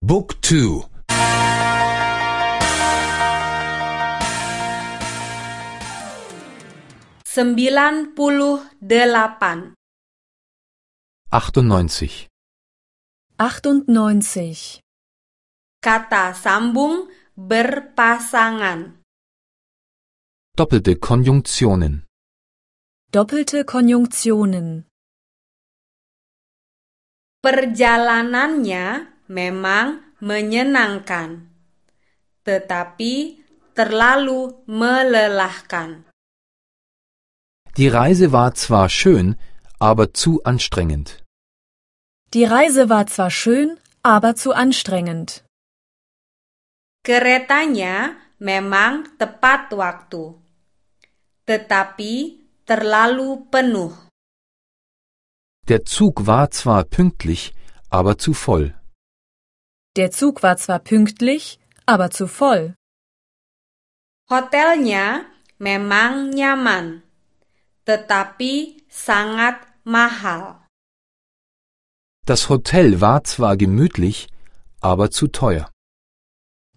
Book 2 Sembilan puluh delapan. 98 98. Kata sambung berpasangan. Doppelte Konjunktionen Doppelte Konjunktionen. Perjalanannya memang menyenangkan, tetapi terlalu melelahkan. Die Reise war zwar schön, aber zu anstrengend. Die Reise war zwar schön, aber zu anstrengend. Keretanya memang tepat waktu, tetapi terlalu penuh. Der Zug war zwar pünktlich, aber zu voll. Der Zug war zwar pünktlich, aber zu voll. Hotelnya memang nyaman, tetapi sangat mahal. Das Hotel war zwar gemütlich, aber zu teuer.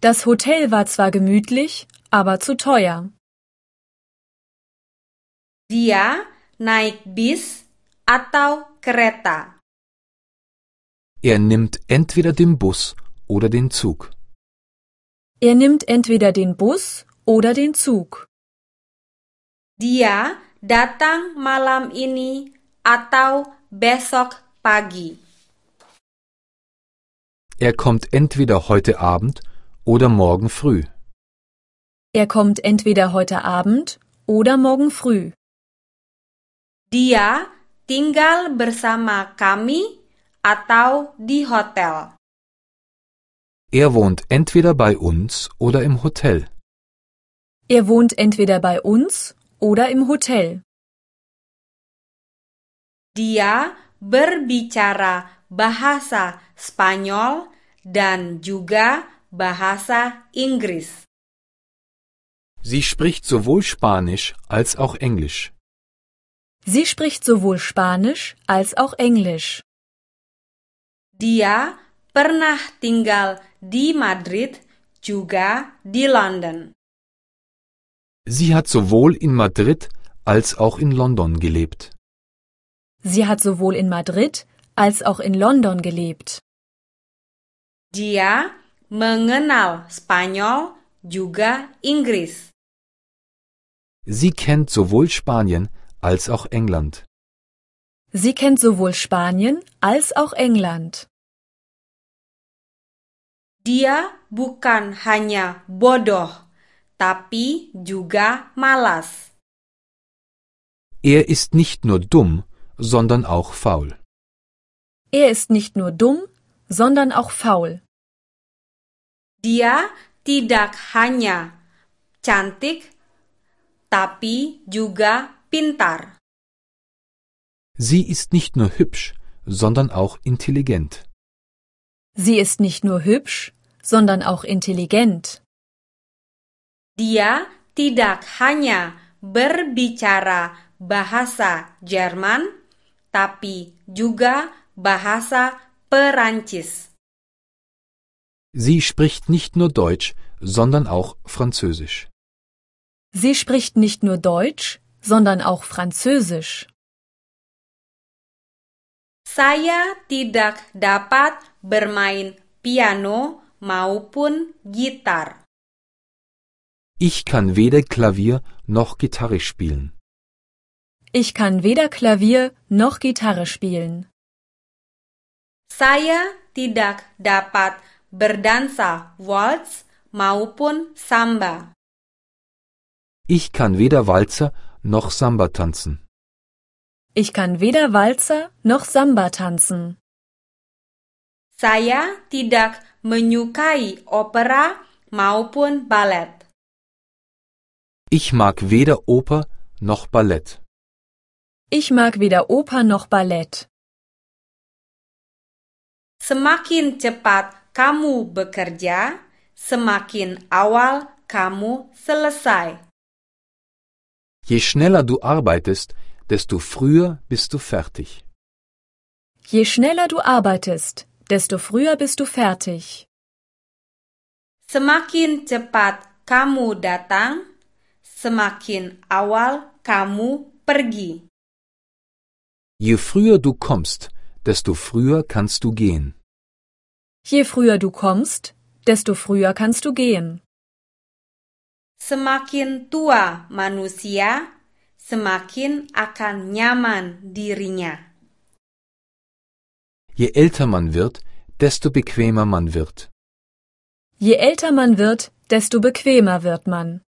Das Hotel war zwar gemütlich, aber zu teuer. Dia naik bis atau kereta. Er nimmt entweder den Bus oder den Zug. Er nimmt entweder den Bus oder den Zug. Dia datang malam ini atau besok pagi. Er kommt entweder heute Abend oder morgen früh. Er kommt entweder heute Abend oder morgen früh. Dia tinggal bersama kami atau di hotel. Er wohnt entweder bei uns oder im Hotel. Er wohnt entweder bei uns oder im Hotel. Dia berbicara bahasa Spanyol dan juga bahasa Inggris. Sie spricht sowohl Spanisch als auch Englisch. Sie spricht sowohl Spanisch als auch Englisch. Dia pernah tinggal di Madrid juga di London. Sie hat sowohl in Madrid als auch in London gelebt. Sie hat sowohl in Madrid als auch in London gelebt. Dia mengenal Spanyol juga Inggris. Sie kennt sowohl Spanien als auch England. Sie kennt sowohl Spanien als auch England. Dia bukan hanya bodoh, tapi juga malas. Er ist nicht nur dumm, sondern auch faul. Er ist nicht nur dumm, sondern auch faul. Dia tidak hanya cantik, tapi juga pintar. Sie ist nicht nur hübsch, sondern auch intelligent. Sie ist nicht nur hübsch, sondern auch intelligent. Dia tidak hanya berbicara bahasa Jerman, tapi juga bahasa Perancis. Sie spricht nicht nur Deutsch, sondern auch Französisch. Sie spricht nicht nur Deutsch, sondern auch Französisch. Saya tidak dapat bermain piano maupun gitar. Ich kann weder Klavier noch Gitarre spielen. Ich kann weder Klavier noch Gitarre spielen. Saya tidak dapat berdansa waltz maupun samba. Ich kann weder Walzer noch Samba tanzen. Ich kann weder Walzer noch Samba tanzen. Saya tidak menyukai opera maupun balet. Ich mag weder Oper noch Ballett. Ich mag weder Oper noch Ballett. Semakin cepat kamu bekerja, semakin awal kamu selesai. Je schneller du arbeitest, desto früher bist du fertig. Je schneller du arbeitest, desto früher bist du fertig. Semakin cepat kamu datang, semakin awal kamu pergi. Je früher du kommst, desto früher kannst du gehen. Je früher du kommst, desto früher kannst du gehen. Semakin tua manusia, semakin akan nyaman dirinya. Je älter man wird, desto bequemer man wird. Je älter man wird, desto bequemer wird man.